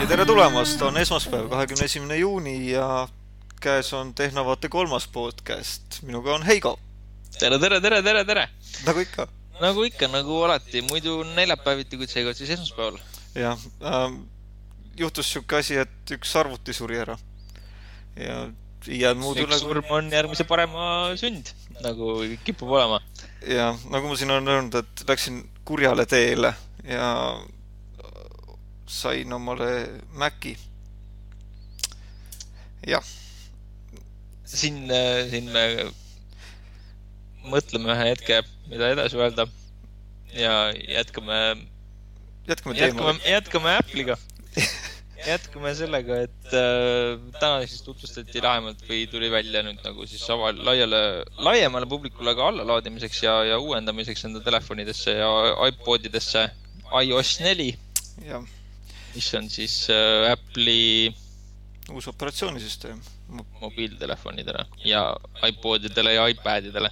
ja tere tulemast, on esmaspäev, kahekümne esimene juuni ja käes on Tehnavaate kolmas podcast. minuga on Heigo, tere, tere, tere, tere, tere. nagu ikka. nagu ikka, nagu alati, muidu neljapäeviti, kuid seekord siis esmaspäeval. jah ähm,, juhtus sihuke asi, et üks arvuti suri ära. ja ei jäänud muud üle üks surm on järgmise parema sünd, nagu kipub olema. ja nagu ma siin olen öelnud, et läksin kurjale teele ja sain omale Maci. jah, siin, siin me mõtleme ühe hetke, mida edasi öelda. ja jätkame, jätkame teemaga jätkame, jätkame Apple'iga. jätkame sellega, et äh, täna siis tutvustati lähemalt või tuli välja nüüd nagu siis aval-, laiale, laiemale publikule ka allalaadimiseks ja, ja uuendamiseks enda telefonidesse ja iPodidesse iOS neli, jah, mis on siis äh, Apple'i uus operatsioonisüsteem. mobiiltelefonidele ja iPodidele ja iPadidele.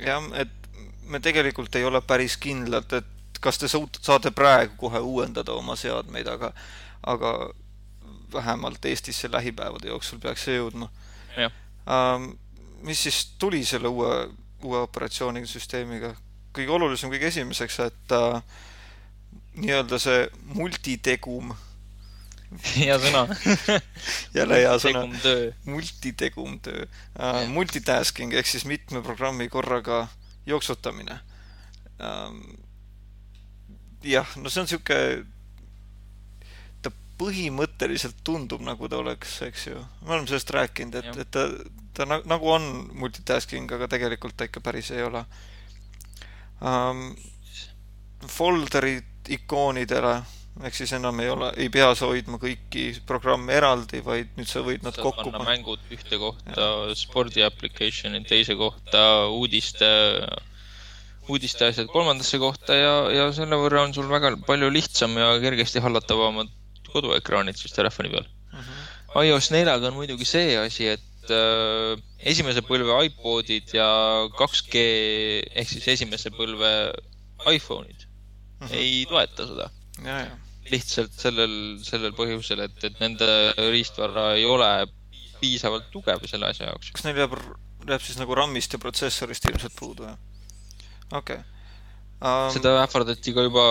jah, et me tegelikult ei ole päris kindlad, et kas te saate praegu kohe uuendada oma seadmeid, aga, aga vähemalt Eestisse lähipäevade jooksul peaks see jõudma ähm,. mis siis tuli selle uue, uue operatsioonisüsteemiga? kõige olulisem kõige esimeseks, et äh, nii-öelda see multitegum, hea sõna. jälle hea sõna, multitegum töö. Uh, multitasking ehk siis mitme programmi korraga jooksutamine. Um,. jah, no see on sihuke, ta põhimõtteliselt tundub nagu ta oleks, eks ju, me oleme sellest rääkinud, et et ta, ta na- nagu on multitasking, aga tegelikult ta ikka päris ei ole. Um,. Folderid ikoonidele ehk siis enam ei ole, ei pea sa hoidma kõiki programme eraldi, vaid nüüd sa võid nad saad kokku panna mängud ühte kohta, spordi application'id teise kohta, uudiste, uudiste asjad kolmandasse kohta ja, ja selle võrra on sul väga palju lihtsam ja kergesti hallatavamad koduekraanid siis telefoni peal. iOS neljaga on muidugi see asi, et äh, esimese põlve iPodid ja 2G ehk siis esimese põlve iPhone'id. Ei toeta seda lihtsalt sellel, sellel põhjusel, et, et nende riistvara ei ole piisavalt tugev selle asja jaoks. kas neil jääb, jääb siis nagu RAM-ist ja protsessorist ilmselt puudu, jah? okei um,. seda ähvardati ka juba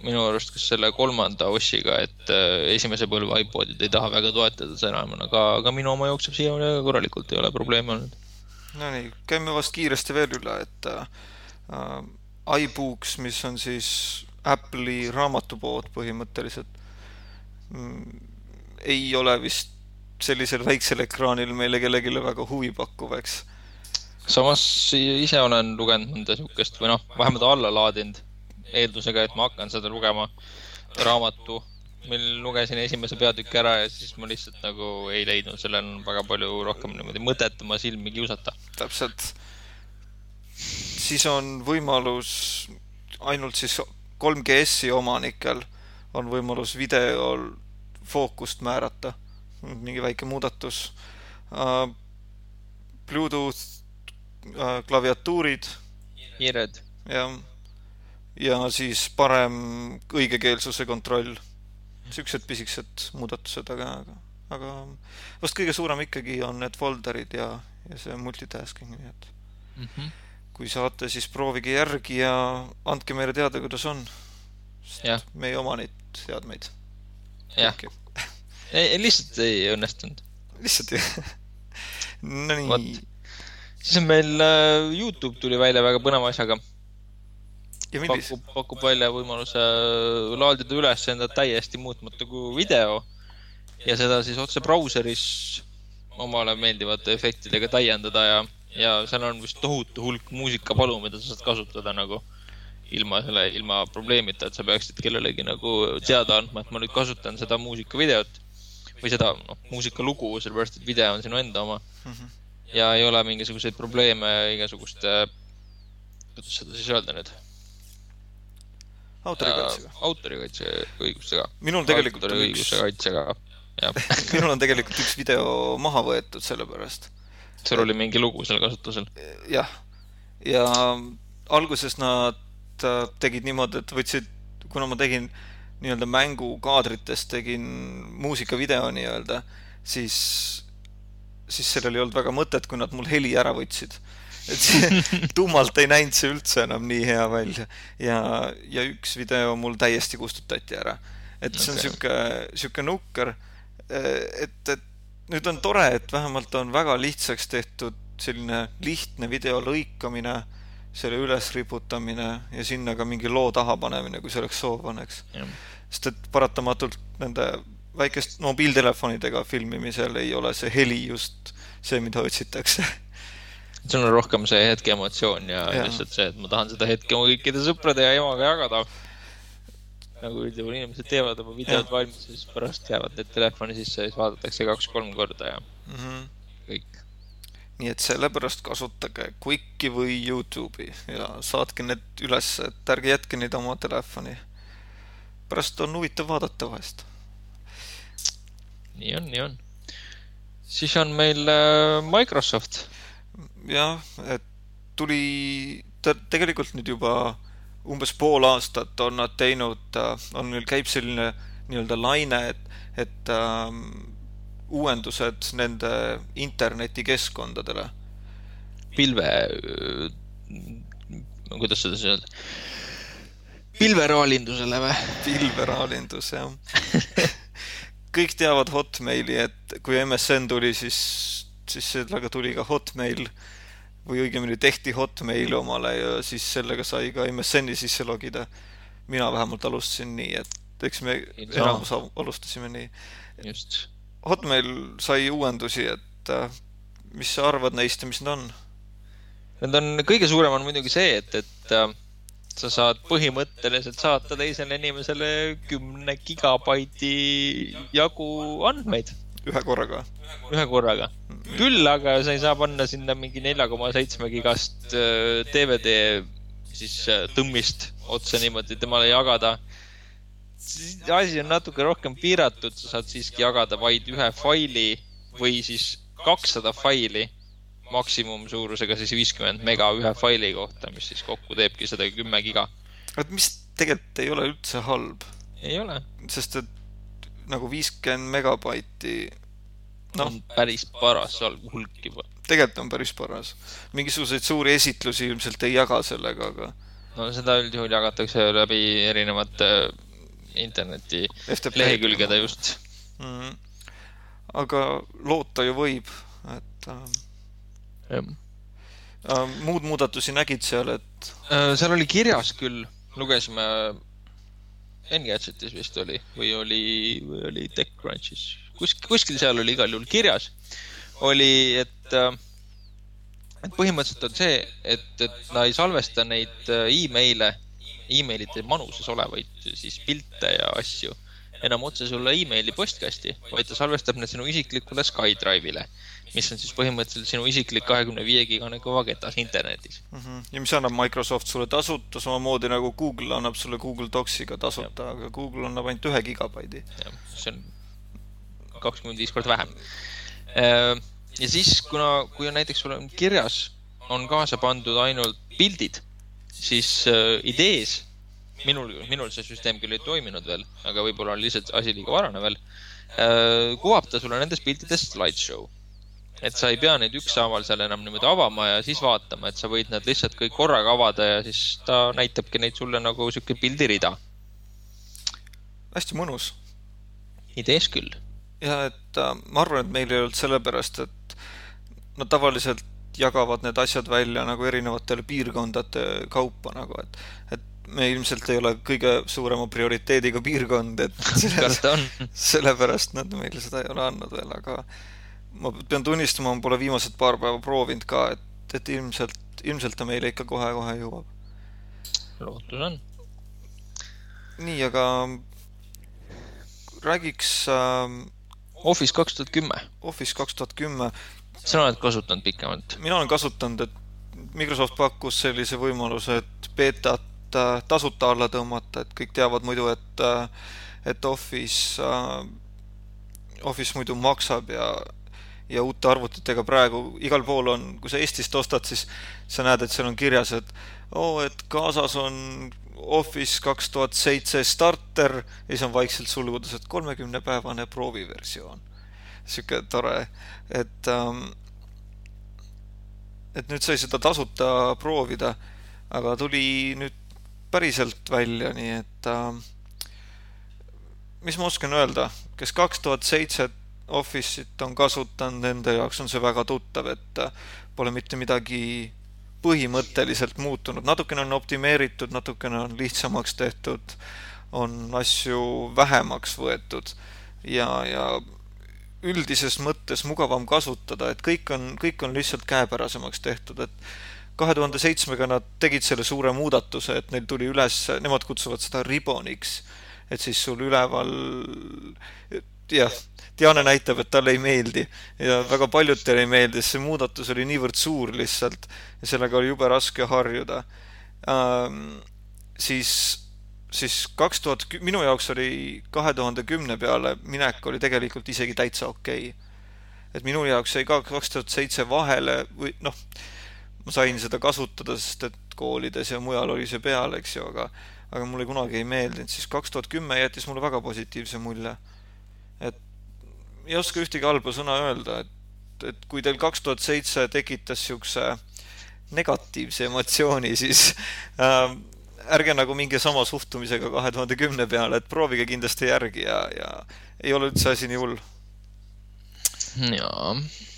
minu arust kas selle kolmanda ossiga, et äh, esimese põlve iPodid ei taha väga toetada seda enam, aga, aga minu oma jookseb siiamaani väga korralikult, ei ole probleemi olnud. Nonii, käime vast kiiresti veel üle, et uh, iBooks, mis on siis Apple'i raamatupood põhimõtteliselt mm,, ei ole vist sellisel väiksel ekraanil meile kellelegi väga huvipakkuv, eks. samas ise olen lugenud mõnda siukest või noh, vähemalt alla laadinud eeldusega, et ma hakkan seda lugema, raamatu, mil lugesin esimese peatüki ära ja siis ma lihtsalt nagu ei leidnud sellel väga palju rohkem niimoodi mõtet oma silmi kiusata. täpselt. siis on võimalus ainult siis 3GS-i omanikel on võimalus videol fookust määrata, mingi väike muudatus. Uh,. Bluetooth uh, klaviatuurid. Kiired, ja, ja siis parem õigekeelsuse kontroll. siuksed pisikesed muudatused, aga, aga, vast kõige suurem ikkagi on need folder'id ja, ja see multitasking, nii et kui saate, siis proovige järgi ja andke meile teada, kuidas on. Jah. me ei oma neid seadmeid. jah, lihtsalt ei õnnestunud. lihtsalt ju. Nonii siis on meil äh, Youtube tuli välja väga põneva asjaga, pakub, pakub välja võimaluse äh, laadida üles enda täiesti muutmatu kui video ja seda siis otse brauseris omale meeldivate efektidega täiendada ja, ja seal on vist tohutu hulk muusikapalu, mida sa saad kasutada nagu ilma selle, ilma probleemita, et sa peaksid kellelegi nagu teada andma, et ma nüüd kasutan seda muusikavideot või seda, noh, muusikalugu, sellepärast et video on sinu enda oma Mhm. ja ei ole mingisuguseid probleeme igasuguste, kuidas seda siis öelda nüüd, autorikaitsega. autorikaitse õigustega. minul tegelikult on üks, õiguse kaitsega, jah. minul on tegelikult üks video maha võetud sellepärast. Sul oli mingi lugu seal kasutusel. jah, ja alguses nad äh, tegid niimoodi, et võtsid, kuna ma tegin nii-öelda mängukaadritest tegin muusikavideo nii-öelda, siis, siis sellel ei olnud väga mõtet, kui nad mul heli ära võtsid. et see tummalt ei näinud see üldse enam nii hea välja ja, ja üks video mul täiesti kustutati ära. et see on Okei. sihuke, sihuke nukker, et, et nüüd on tore, et vähemalt on väga lihtsaks tehtud selline lihtne video lõikamine, selle üles riputamine ja sinna ka mingi loo taha panemine, kui selleks soov on, eks. sest et paratamatult nende väikest mobiiltelefonidega filmimisel ei ole see heli just see, mida otsitakse. sul on rohkem see hetke emotsioon ja, ja lihtsalt see, et ma tahan seda hetke oma kõikide sõprade ja emaga jagada. Nagu üldjuhul inimesed teevad oma videod valmis, siis pärast jäävad need telefoni sisse ja siis vaadatakse kaks-kolm korda ja Mm -hmm. kõik. nii et sellepärast kasutage Quicki või Youtube'i ja saatke need üles, et ärge jätke neid oma telefoni. pärast on huvitav vaadata vahest. nii on, nii on. siis on meil äh, Microsoft. jah, et tuli, ta tegelikult nüüd juba umbes pool aastat on nad teinud, on neil käib selline nii-öelda laine, et, et ähm, uuendused nende internetikeskkondadele. pilve, kuidas seda siis öelda? pilveraalindusele või? pilveraalindus, jah. kõik teavad Hotmaili, et kui MSN tuli, siis, siis sellega tuli ka Hotmail või õigemini tehti Hotmail omale ja siis sellega sai ka MSN-i sisse logida. mina vähemalt alustasin nii, et eks me Ilmselt. enamus al- alustasime nii. just. Hotmail sai uuendusi, et äh, mis sa arvad neist ja mis need on? Need on, kõige suurem on muidugi see, et, et äh, sa saad põhimõtteliselt saata teisele inimesele kümne gigabaiti jagu andmeid ühe korraga. ühe korraga. küll aga sa ei saa panna sinna mingi nelja koma seitsme gigast äh, DVD siis äh, tõmmist otse niimoodi temale jagada. asi on natuke rohkem piiratud, sa saad siiski jagada vaid ühe faili või siis kakssada faili maksimumsuurusega siis viiskümmend mega ühe faili kohta, mis siis kokku teebki sada kümme giga. et mis tegelikult ei ole üldse halb ei ole, sest et nagu viiskümmend megabaiti noh, on päris paras hulk juba. tegelikult on päris paras. mingisuguseid suuri esitlusi ilmselt ei jaga sellega, aga no seda üldjuhul jagatakse läbi erinevate interneti FTP lehekülgede just. mm,. aga loota ju võib, et äh, äh, muud muudatusi nägid seal, et Äh, seal oli kirjas küll, lugesime Engadgetis vist oli või oli, või oli TechCrunchis, kuskil, kuskil seal oli igal juhul kirjas, oli, et, et põhimõtteliselt on see, et, et ta ei salvesta neid äh, email'e, email'ide manuses olevaid siis pilte ja asju enam otse sulle emaili postkasti, vaid ta salvestab need sinu isiklikule SkyDrive'ile, mis on siis põhimõtteliselt sinu isiklik kahekümne viie gigane kõvaketas internetis. mm -hmm. ja mis annab Microsoft sulle tasuta, samamoodi nagu Google annab sulle Google Docsiga tasuta, aga Google annab ainult ühe gigabaidi. see on kakskümmend viis korda vähem. ja siis, kuna, kui on näiteks sul on kirjas, on kaasa pandud ainult pildid, siis äh, idees, minul, minul see süsteem küll ei toiminud veel, aga võib-olla on lihtsalt asi liiga varane veel, kuvab ta sulle nendest piltidest slideshow. Et sa ei pea neid ükshaaval seal enam niimoodi avama ja siis vaatama, et sa võid nad lihtsalt kõik korraga avada ja siis ta näitabki neid sulle nagu sihuke pildirida. hästi mõnus. idees küll. ja et äh, ma arvan, et meil ei olnud sellepärast, et nad tavaliselt jagavad need asjad välja nagu erinevatele piirkondade kaupa nagu, et, et me ilmselt ei ole kõige suurema prioriteediga piirkond, et selles, sellepärast nad meile seda ei ole andnud veel, aga ma pean tunnistama, ma pole viimased paar päeva proovinud ka, et, et ilmselt, ilmselt ta meile ikka kohe-kohe jõuab. lootus on. nii, aga räägiks äh, Office kaks tuhat kümme, Office kaks tuhat kümme sina oled kasutanud pikemalt. mina olen kasutanud, et Microsoft pakkus sellise võimaluse, et beetat äh, tasuta alla tõmmata, et kõik teavad muidu, et, et Office, Office muidu maksab ja, ja uute arvutitega praegu igal pool on, kui sa Eestist ostad, siis sa näed, et seal on kirjas, et oo oh,, et kaasas on Office kaks tuhat seitse starter ja siis on vaikselt sulgudes, et kolmekümnepäevane prooviversioon. sihuke tore, et ähm, et nüüd sai seda tasuta proovida, aga tuli nüüd päriselt välja, nii et äh, mis ma oskan öelda, kes kaks tuhat seitse Office'it on kasutanud, nende jaoks on see väga tuttav, et äh, pole mitte midagi põhimõtteliselt muutunud, natukene on optimeeritud, natukene on lihtsamaks tehtud, on asju vähemaks võetud ja, ja üldises mõttes mugavam kasutada, et kõik on, kõik on lihtsalt käepärasemaks tehtud, et kahe tuhande seitsmega nad tegid selle suure muudatuse, et neil tuli üles, nemad kutsuvad seda ribboniks, et siis sul üleval jah, Diana näitab, et talle ei meeldi ja väga paljudele ei meeldi, sest see muudatus oli niivõrd suur lihtsalt ja sellega oli jube raske harjuda ähm,. siis, siis kaks tuhat, minu jaoks oli kahe tuhande kümne peale minek oli tegelikult isegi täitsa okei okay.. et minu jaoks jäi ka kaks tuhat seitse vahele või noh, ma sain seda kasutada, sest et koolides ja mujal oli see peal, eks ju, aga aga mulle kunagi ei meeldinud, siis kaks tuhat kümme jättis mulle väga positiivse mulje. Et ei oska ühtegi halba sõna öelda, et, et kui teil kaks tuhat seitse tekitas niisuguse negatiivse emotsiooni, siis äh, ärge nagu minge sama suhtumisega kahe tuhande kümne peale, et proovige kindlasti järgi ja, ja ei ole üldse asi nii hull. jaa.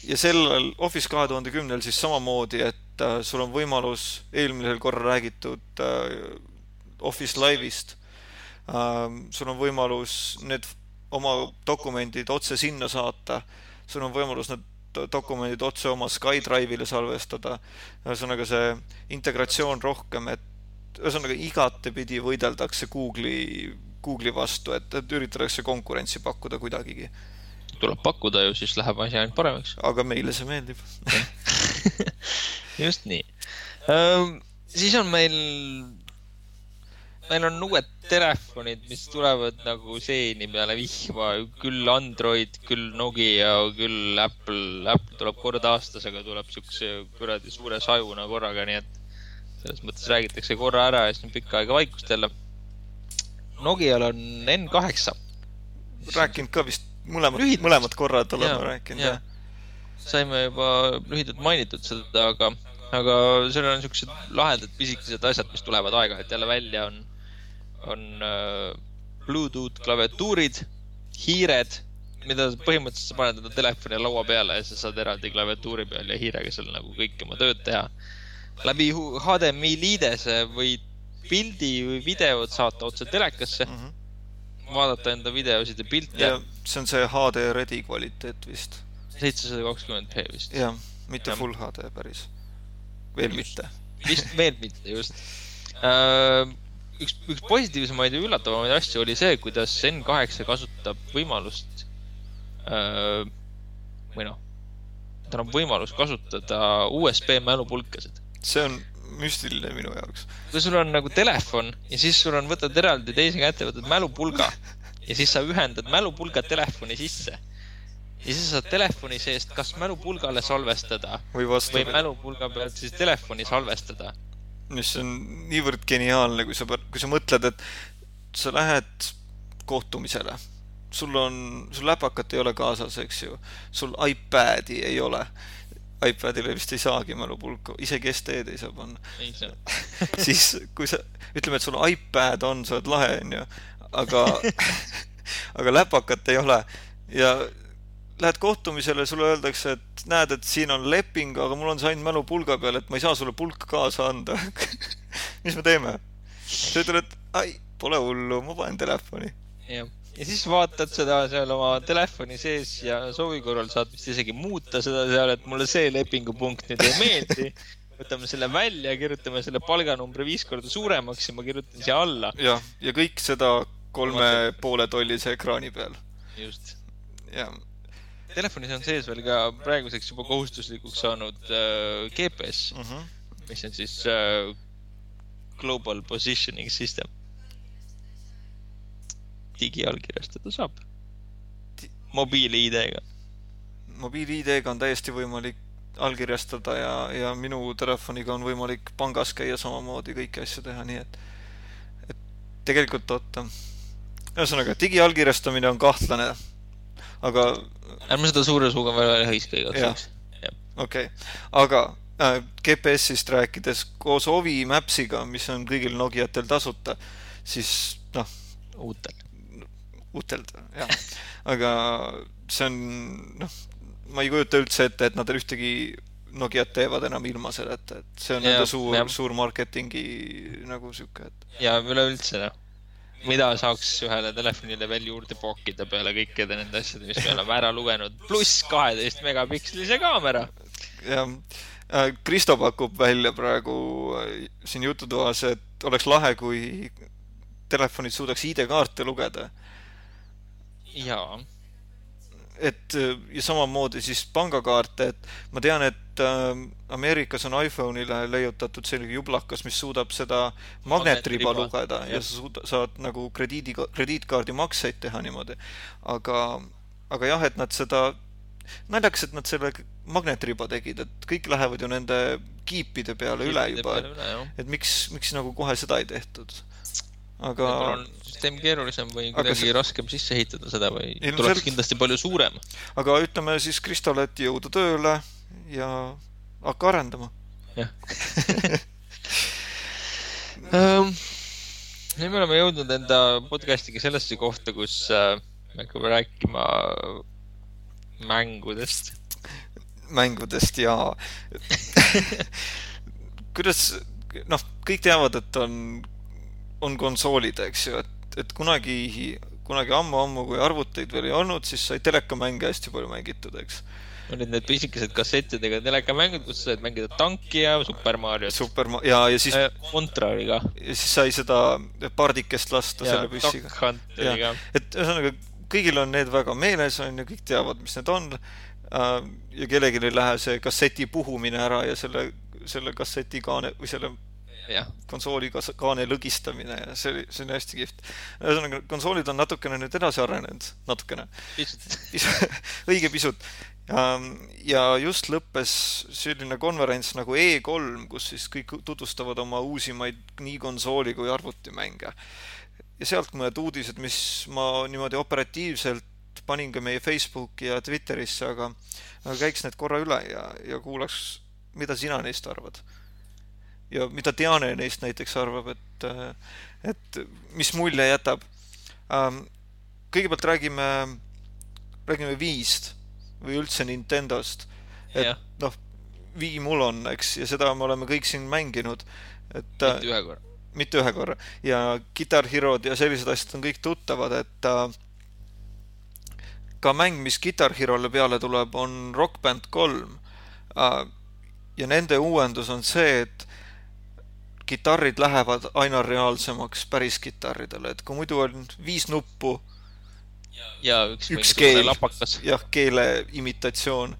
ja sellel Office kahe tuhande kümnel siis samamoodi, et äh, sul on võimalus eelmisel korral räägitud äh, Office Live'ist äh,. sul on võimalus need oma dokumendid otse sinna saata, sul on võimalus need dokumendid otse oma SkyDrive'ile salvestada. ühesõnaga see integratsioon rohkem, et ühesõnaga igatepidi võideldakse Google'i, Google'i vastu, et, et üritatakse konkurentsi pakkuda kuidagigi. tuleb pakkuda ju, siis läheb asi ainult paremaks. aga meile see meeldib just nii ähm,. siis on meil meil on uued telefonid, mis tulevad nagu seeni peale vihma, küll Android, küll Nokia, küll Apple. Apple tuleb kord aastas, aga tuleb siukse kuradi suure sajuna korraga, nii et selles mõttes räägitakse korra ära ja siis on pikka aega vaikust jälle. Nokial on N8. rääkinud ka vist mõlemad, mõlemad korrad oleme rääkinud, jah. saime juba lühidalt mainitud seda, aga, aga seal on siuksed lahedad pisikesed asjad, mis tulevad aeg-ajalt jälle välja, on on äh, Bluetooth klaviatuurid, hiired, mida põhimõtteliselt sa paned enda telefoni laua peale ja sa saad eraldi klaviatuuri peal ja hiirega seal nagu kõike oma tööd teha. läbi HDMI liidese võid pildi või videot saata otse telekasse mm. -hmm. vaadata enda videosid ja pilte. ja see on see HD ready kvaliteet vist. seitsesada kakskümmend p vist. jah, mitte ja. full HD päris. veel just, mitte. vist veel mitte, just uh, üks, üks positiivsemaid ja üllatavamaid asju oli see, kuidas N8 kasutab võimalust äh, või noh, tal on võimalus kasutada USB mälupulkasid. see on müstiline minu jaoks. kui sul on nagu telefon ja siis sul on, võtad eraldi teise kätte, võtad mälupulga ja siis sa ühendad mälupulga telefoni sisse. ja siis sa saad telefoni seest kas mälupulgale salvestada või, või mälupulga pealt siis telefoni salvestada mis on niivõrd geniaalne, kui sa, kui sa mõtled, et sa lähed kohtumisele, sul on, sul läpakat ei ole kaasas, eks ju, sul iPad'i ei ole. iPad'ile vist ei saagi mälupulka, isegi SD-d ei saa panna. siis, kui sa, ütleme, et sul iPad on, sa oled lahe, onju, aga aga läpakat ei ole. Ja lähed kohtumisele, sulle öeldakse, et näed, et siin on leping, aga mul on see ainult mälupulga peal, et ma ei saa sulle pulka kaasa anda mis me teeme? sa ütled, et ai, pole hullu, ma panen telefoni. jah, ja siis vaatad seda seal oma telefoni sees ja soovi korral saad vist isegi muuta seda seal, et mulle see lepingupunkt nüüd ei meeldi võtame selle välja, kirjutame selle palganumbri viis korda suuremaks ja ma kirjutan siia alla. jah, ja kõik seda kolme poole tollise ekraani peal. just. jah telefonis on sees veel ka praeguseks juba kohustuslikuks saanud äh, GPS mhm. -huh. mis on siis äh, Global Positioning System. digiallkirjastada saab mobiil-ID-ga. mobiil-ID-ga on täiesti võimalik allkirjastada ja, ja minu telefoniga on võimalik pangas käia samamoodi kõiki asju teha, nii et tegelikult oota. ühesõnaga, digiallkirjastamine on kahtlane, aga. ärme seda suure suuga välja hõiska igaks juhuks. okei okay., aga äh, GPS-ist rääkides koos Ovi Maps'iga, mis on kõigil Nokiatel tasuta, siis noh. uutel. uutel, jah. aga see on, noh, ma ei kujuta üldse ette, et nad ühtegi Nokiat teevad enam ilma selleta, et see on ja, nende suur, suur marketingi nagu sihuke, et. ja üleüldse noh, mida saaks ühele telefonile veel juurde pookida peale kõikide nende asjade, mis me oleme ära lugenud, pluss kaheteist megapikslise kaamera. jah, äh, Kristo pakub välja praegu äh, siin jututoas, et oleks lahe, kui telefonid suudaks ID-kaarte lugeda. jaa et ja samamoodi siis pangakaarte, et ma tean, et äh, Ameerikas on iPhone'ile leiutatud selline jublakas, mis suudab seda magnetriba lugeda ja sa suud-, saad nagu krediidi, krediitkaardi makseid teha niimoodi. aga, aga jah, et nad seda, naljakas, et nad selle magnetriba tegid, et kõik lähevad ju nende kiipide peale kiipide üle juba, et miks, miks nagu kohe seda ei tehtud aga. süsteem keerulisem või kuidagi see... raskem sisse ehitada seda või Ilmselt... tuleks kindlasti palju suurem. aga ütleme siis Kristole, et jõudu tööle ja hakka arendama. jah um, nüüd me oleme jõudnud enda podcast'iga sellesse kohta, kus äh, me hakkame rääkima mängudest. mängudest ja kuidas, noh, kõik teavad, et on on konsoolid, eks ju, et, et kunagi, kunagi ammu-ammu, kui arvuteid veel ei olnud, siis sai telekamänge hästi palju mängitud, eks. olid need pisikesed kassettidega telekamängud, kus sa said mängida tanki ja Super Mariot. Super Ma- ja, ja siis äh,. Contra oli ka. ja siis sai seda pardikest lasta ja, selle püssiga. Et ühesõnaga, kõigil on need väga meeles, on ju, kõik teavad, mis need on äh,. ja kellelgi ei lähe see kasseti puhumine ära ja selle, selle kasseti kaane või selle konsooli kaane lõgistamine ja see oli, see oli hästi kihvt. ühesõnaga, konsoolid on natukene nüüd edasi arenenud, natukene. õige pisut. ja just lõppes selline konverents nagu E3, kus siis kõik tutvustavad oma uusimaid nii konsooli kui arvutimänge. ja sealt mõned uudised, mis ma niimoodi operatiivselt panin ka meie Facebooki ja Twitterisse, aga, aga käiks need korra üle ja, ja kuulaks, mida sina neist arvad ja mida Diane neist näiteks arvab, et, et mis mulje jätab. Ähm, kõigepealt räägime, räägime Wii'st või üldse Nintendost. et noh, Wii mul on, eks, ja seda me oleme kõik siin mänginud, et mitte ühe korra. mitte ühe korra. ja Guitar Herod ja sellised asjad on kõik tuttavad, et äh, ka mäng, mis Guitar Herole peale tuleb, on Rock Band kolm äh,. ja nende uuendus on see, et kitarrid lähevad aina reaalsemaks päris kitarridele, et kui muidu on viis nuppu ja üks, üks keel, jah, keele imitatsioon,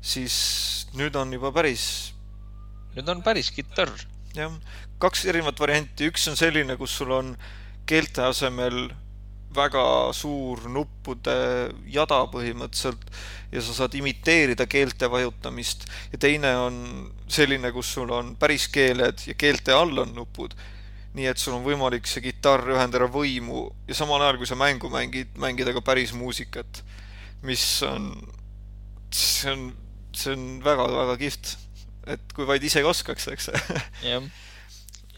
siis nüüd on juba päris. nüüd on päris kitarr. jah, kaks erinevat varianti, üks on selline, kus sul on keelte asemel väga suur nuppude jada põhimõtteliselt ja sa saad imiteerida keelte vajutamist ja teine on selline, kus sul on päris keeled ja keelte all on nupud. nii et sul on võimalik see kitarr ühendada võimu ja samal ajal, kui sa mängu mängid, mängida ka päris muusikat, mis on, see on, see on väga-väga kihvt. et kui vaid ise oskaks, eks jah.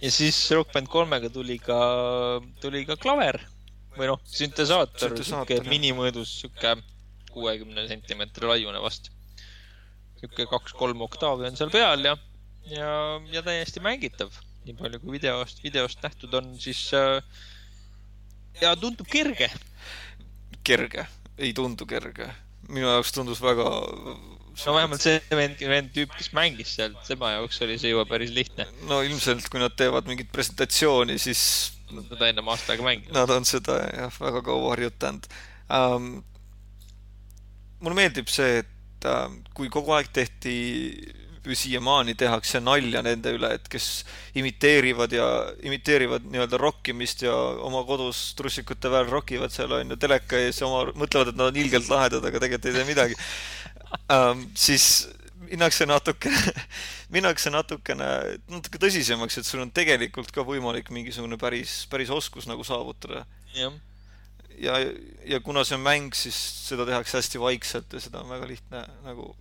ja siis Rock Band kolmega tuli ka, tuli ka klaver või noh, süntesaator, sihuke minimõõdus, sihuke kuuekümne sentimeetri laiune vast. sihuke kaks-kolm oktaavi on seal peal ja, ja, ja täiesti mängitav. nii palju kui videost, videost nähtud on, siis äh, ja tundub kerge. kerge, ei tundu kerge. minu jaoks tundus väga. no vähemalt see vend, vend tüüp, kes mängis seal, tema jaoks oli see juba päris lihtne. no ilmselt, kui nad teevad mingit presentatsiooni, siis Nad on ennem aasta aega mänginud. Nad on seda jah, väga kaua harjutanud um,. mulle meeldib see, et uh, kui kogu aeg tehti või siiamaani tehakse nalja nende üle, et kes imiteerivad ja imiteerivad nii-öelda rokkimist ja oma kodus trussikute peal rokivad seal on ju teleka ees ja oma, mõtlevad, et nad on ilgelt lahedad, aga tegelikult ei tee midagi um,. siis minnakse natukene, minnakse natukene, natuke tõsisemaks, et sul on tegelikult ka võimalik mingisugune päris, päris oskus nagu saavutada. jah, ja, ja kuna see on mäng, siis seda tehakse hästi vaikselt ja seda on väga lihtne nagu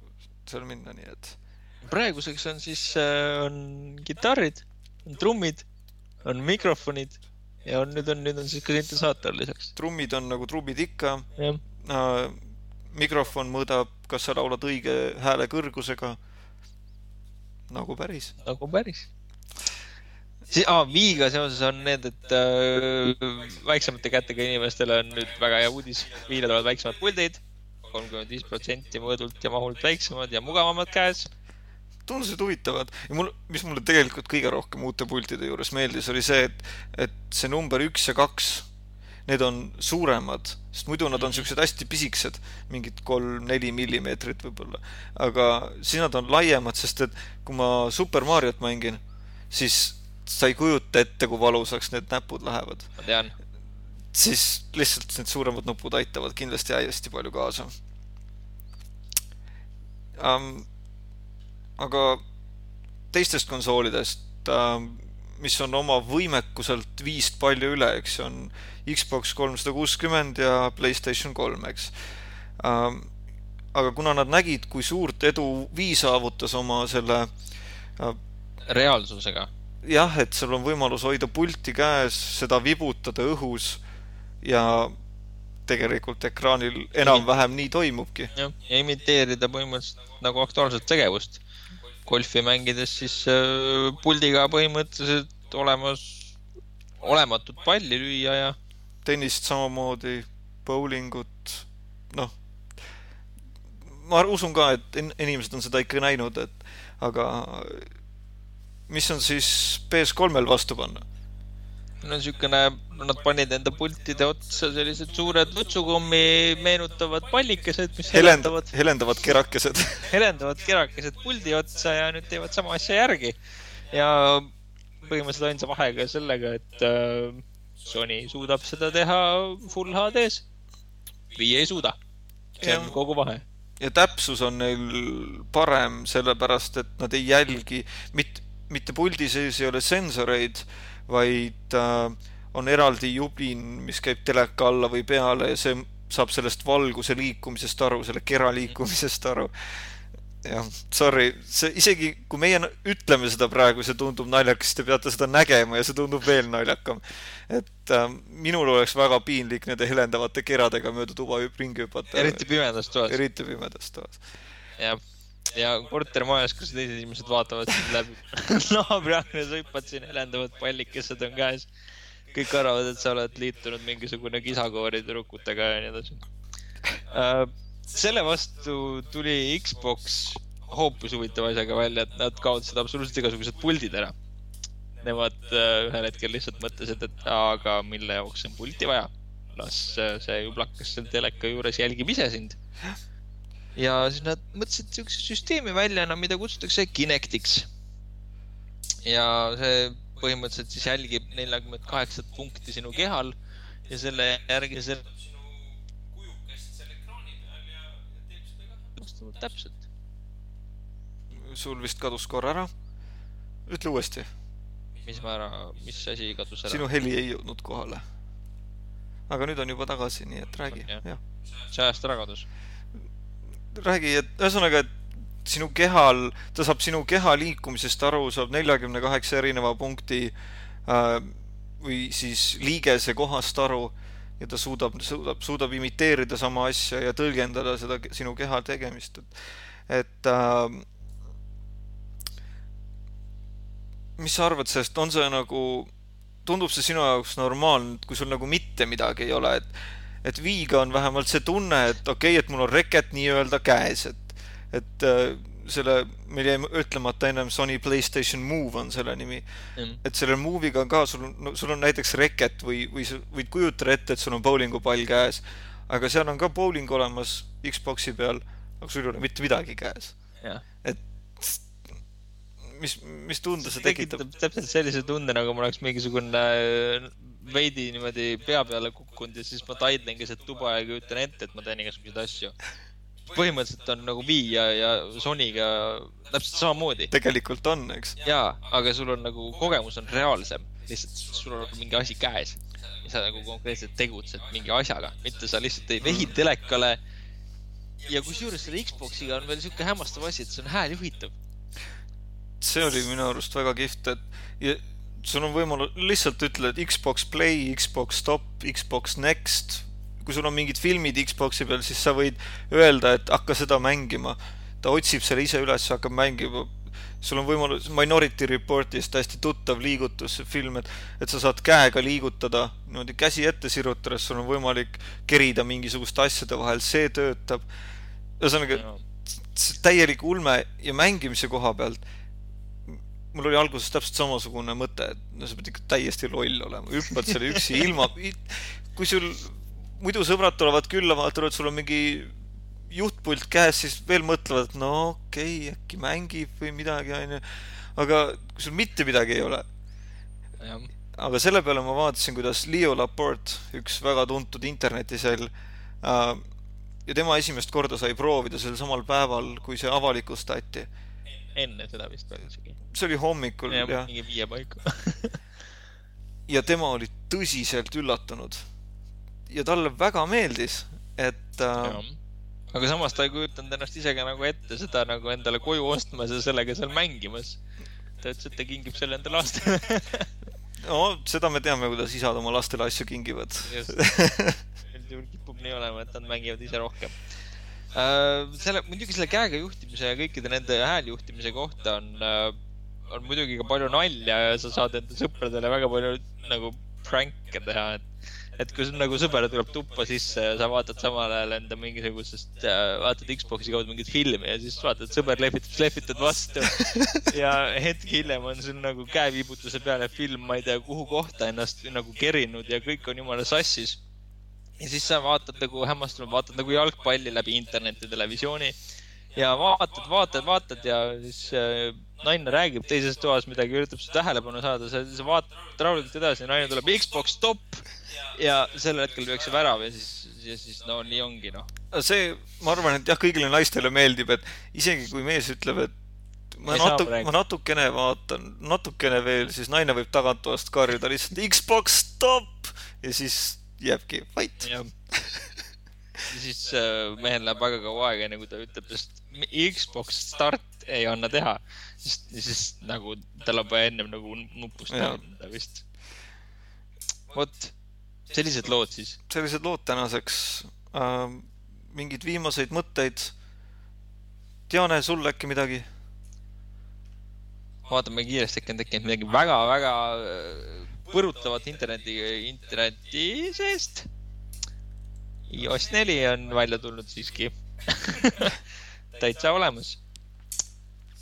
seal minna, nii et praeguseks on siis, on kitarrid, on trummid, on mikrofonid ja on, nüüd on, nüüd on siis ka süntesaator lisaks. trummid on nagu trummid ikka jah, äh,, mikrofon mõõdab, kas sa laulad õige hääle kõrgusega. nagu päris. nagu päris. siis, aa, Viiga seoses on need, et äh, väiksemate kätega inimestele on nüüd väga hea uudis. Viile tulevad väiksemad puldid, kolmkümmend viis protsenti mõõdult ja mahult väiksemad ja mugavamad käes. tundusid huvitavad ja mul, mis mulle tegelikult kõige rohkem uute pultide juures meeldis, oli see, et, et see number üks ja kaks, need on suuremad, sest muidu nad on siuksed hästi pisikesed, mingid kolm-neli millimeetrit võib-olla. aga siis nad on laiemad, sest et kui ma Super Mariot mängin, siis sa ei kujuta ette, kui valusaks need näpud lähevad. ma tean, siis lihtsalt need suuremad nupud aitavad kindlasti hästi palju kaasa um,. aga teistest konsoolidest um,, mis on oma võimekuselt viist palju üle, eks see on Xbox kolmsada kuuskümmend ja Playstation kolm, eks um,. aga kuna nad nägid, kui suurt edu Wii saavutas oma selle uh, reaalsusega. jah, et sul on võimalus hoida pulti käes, seda vibutada õhus ja tegelikult ekraanil enam-vähem nii toimubki. jah, ja imiteerida põhimõtteliselt nagu aktuaalset tegevust. Golfi mängides siis äh, puldiga põhimõtteliselt olemas, olematut palli lüüa ja tennist samamoodi, bowlingut, noh, ma usun ka, et in- inimesed on seda ikka näinud, et aga mis on siis PS3-l vastu panna? No niisugune, nad panid enda pultide otsa sellised suured lutsukommi meenutavad pallikesed, mis helend- helendavad,, helendavad kerakesed. helendavad kerakesed puldi otsa ja nüüd teevad sama asja järgi. ja põhimõtteliselt ainsa vahega sellega, et äh, Sony suudab seda teha full HD-s. Wii ei suuda. see on Jah. kogu vahe. ja täpsus on neil parem, sellepärast et nad ei jälgi, mitte, mitte puldi sees ei ole sensoreid, vaid äh, on eraldi jubin, mis käib teleka alla või peale ja see saab sellest valguse liikumisest aru, selle kera liikumisest aru. jah, sorry, see isegi kui meie ütleme seda praegu, see tundub naljakas, te peate seda nägema ja see tundub veel naljakam. et äh, minul oleks väga piinlik nende helendavate keradega mööda tuba ringi hüpata. eriti pimedas toas. eriti pimedas toas. ja, ja kortermajas, kus teised inimesed vaatavad sind läbi naabri aknas hüppad siin, helendavad pallikesed on käes. kõik arvavad, et sa oled liitunud mingisugune kisakoori tüdrukutega ja nii edasi uh,. selle vastu tuli Xbox hoopis huvitava asjaga välja, et nad kaotasid absoluutselt igasugused puldid ära. Nemad uh, ühel hetkel lihtsalt mõtlesid, et aga mille jaoks on pulti vaja. las uh, see jublakas seal teleka juures jälgib ise sind ja siis nad mõtlesid siukse süsteemi välja, no mida kutsutakse Kinectiks. ja see põhimõtteliselt siis jälgib neljakümmet kaheksat punkti sinu kehal ja selle järgi see täpselt. sul vist kadus korra ära. ütle uuesti, mis ma ära, mis asi kadus ära? sinu heli ei jõudnud kohale. aga nüüd on juba tagasi, nii et räägi, jah. see ajast ära kadus. räägi, et ühesõnaga, et sinu kehal, ta saab sinu keha liikumisest aru, saab neljakümne kaheksa erineva punkti äh, või siis liigese kohast aru ja ta suudab, suudab, suudab imiteerida sama asja ja tõlgendada seda sinu keha tegemist, et, et äh, mis sa arvad sellest, on see nagu, tundub see sinu jaoks normaalne, kui sul nagu mitte midagi ei ole, et et Viiga on vähemalt see tunne, et okei okay,, et mul on reket nii-öelda käes, et et äh, selle, meil jäi ütlemata ennem Sony Playstation Move on selle nimi, et selle Move'iga on ka, sul on no,, sul on näiteks reket või, või sa võid kujutada ette, et sul on bowlingupall käes, aga seal on ka bowling olemas Xbox'i peal, aga sul ei ole mitte midagi käes. jah. et mis, mis tunde see tekitab? täpselt sellise tunde, nagu mul oleks mingisugune äh, veidi niimoodi pea peale kukkunud ja siis ma taidlen keset tuba ja kujutan ette, et ma teen igasuguseid asju. põhimõtteliselt on nagu Wii ja, ja Sonyga täpselt samamoodi. tegelikult on, eks. jaa, aga sul on nagu kogemus on reaalsem, lihtsalt sul on mingi asi käes. sa nagu konkreetselt tegutsed mingi asjaga, mitte sa lihtsalt ei vehi telekale. ja kusjuures selle Xbox'iga on veel sihuke hämmastav asi, et see on hääljuhitav. see oli minu arust väga kihvt, et sul on võimalus, lihtsalt ütled Xbox Play, Xbox Stop, Xbox Next. kui sul on mingid filmid Xbox'i peal, siis sa võid öelda, et hakka seda mängima. ta otsib selle ise üles, hakkab mängima. sul on võimalus Minority Reportist hästi tuttav liigutus, film, et, et sa saad käega liigutada niimoodi käsi ette sirutades, sul on võimalik kerida mingisuguste asjade vahel, see töötab. ühesõnaga, see täielik ulme ja mängimise koha pealt mul oli alguses täpselt samasugune mõte, et no sa pead ikka täiesti loll olema, hüppad selle üksi ilma, kui sul muidu sõbrad tulevad külla, vaatavad, sul on mingi juhtpult käes, siis veel mõtlevad, et no okei okay,, äkki mängib või midagi, onju. aga kui sul mitte midagi ei ole, aga selle peale ma vaatasin, kuidas Leo Laporte, üks väga tuntud internetisell äh,, ja tema esimest korda sai proovida sel samal päeval, kui see avalikustati. Enne seda vist veel isegi. see oli hommikul jah, jah, mingi viie paiku. ja tema oli tõsiselt üllatunud. ja talle väga meeldis, et äh, aga samas ta ei kujutanud ennast ise ka nagu ette seda nagu endale koju ostmas ja sellega seal mängimas. ta ütles, et ta kingib selle enda lastele. no seda me teame, kuidas isad oma lastele asju kingivad. üldjuhul kipub nii olema, et nad mängivad ise rohkem. selle, muidugi selle käega juhtimise ja kõikide nende hääljuhtimise kohta on, on muidugi ka palju nalja ja sa saad enda sõpradele väga palju nagu prank'e teha, et et kui sul nagu sõber tuleb tuppa sisse ja sa vaatad samal ajal enda mingisugusest, vaatad Xbox'i kaudu mingit filmi ja siis vaatad, sõber lehvitab, lehvitad vastu. ja hetk hiljem on sul nagu käeviibutuse peale film, ma ei tea, kuhu kohta ennast nagu kerinud ja kõik on jumala sassis. Ja siis sa vaatad nagu hämmastunult, vaatad nagu jalgpalli läbi interneti, televisiooni ja vaatad, vaatad, vaatad ja siis äh, naine räägib teises toas midagi, üritab su tähelepanu saada, sa, sa vaatad rahulikult edasi, naine tuleb Xbox stopp ja sel hetkel lüüakse värav ja siis, ja siis no nii ongi noh. see, ma arvan, et jah, kõigile naistele meeldib, et isegi kui mees ütleb, et ma Ei saa natu-, praegu. ma natukene vaatan, natukene veel, siis naine võib taganttoast karjuda lihtsalt Xbox stopp ja siis jääbki vait. ja siis äh, mehel läheb väga kaua aega, enne kui ta ütleb, sest Xbox start ei anna teha. sest, siis nagu tal on vaja ennem nagu nupust vajutada vist. vot, sellised lood siis. sellised lood tänaseks äh,. mingeid viimaseid mõtteid. Diane, sul äkki midagi? vaatame kiiresti, äkki on tekkinud midagi väga-väga põrutavat interneti, interneti seest. iOS neli on välja tulnud siiski. täitsa olemas.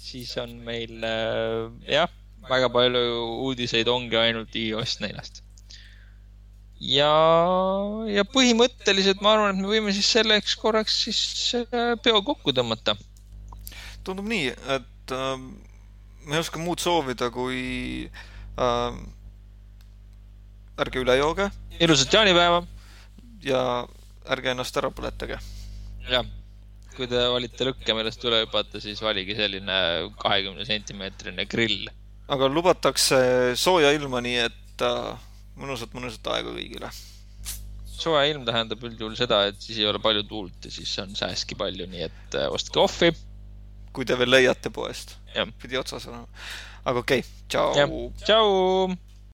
siis on meil äh, jah, väga palju uudiseid ongi ainult iOS neljast. ja, ja põhimõtteliselt ma arvan, et me võime siis selleks korraks siis äh, peo kokku tõmmata. tundub nii, et äh, ma ei oska muud soovida, kui äh, ärge üle jooge ilusat jaanipäeva ja ärge ennast ära põletage. jah, kui te valite lõkke, millest üle hüpata, siis valige selline kahekümne sentimeetrine grill. aga lubatakse sooja ilma, nii et äh, mõnusat, mõnusat aega kõigile. soe ilm tähendab üldjuhul seda, et siis ei ole palju tuult ja siis on sääski palju, nii et äh, ostke ohvi. kui te veel leiate poest pidi otsas olema. aga okei okay,, tšau tšau.